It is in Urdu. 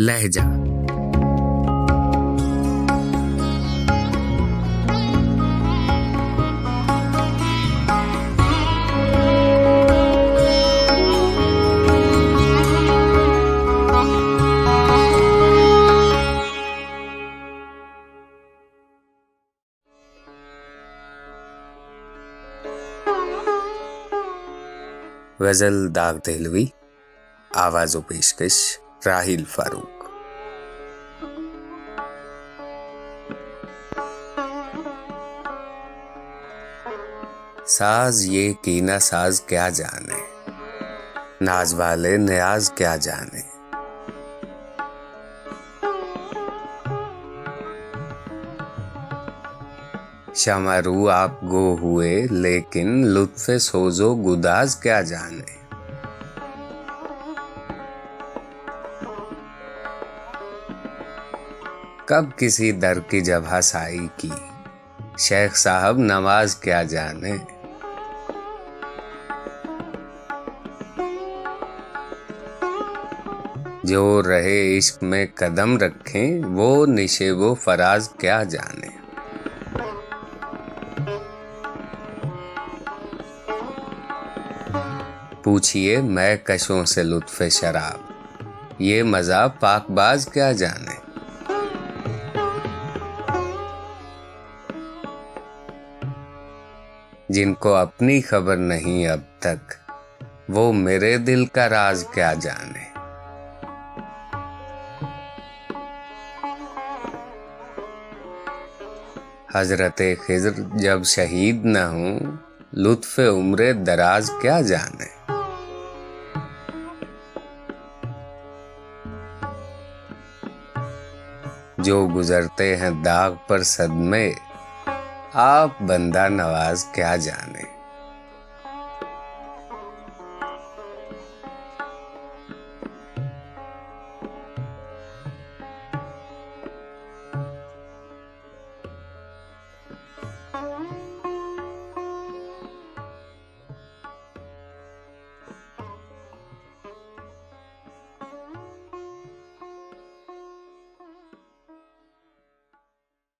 لہجہ۔ غزل داغ دہلوی آواز و پیشکش۔ راہیل فاروق۔ ساز یہ کینا ساز کیا جانے، ناز والے نیاز کیا جانے۔ شمارو آپ گو ہوئے، لیکن لطف سوزو گداز کیا جانے۔ کب کسی در کی جب ہسائی کی؟ شیخ صاحب نماز کیا جانے؟ جو رہے عشق میں قدم رکھیں، وہ نشے و فراز کیا جانے؟ پوچھئے میں کشوں سے لطف شراب، یہ مزہ پاک باز کیا جانے؟ جن کو اپنی خبر نہیں اب تک، وہ میرے دل کا راز کیا جانے۔ حضرت خضر جب شہید نہ ہوں، لطف عمر دراز کیا جانے۔ جو گزرتے ہیں داغ پر صدمے آپ بندہ نواز کیا جانے؟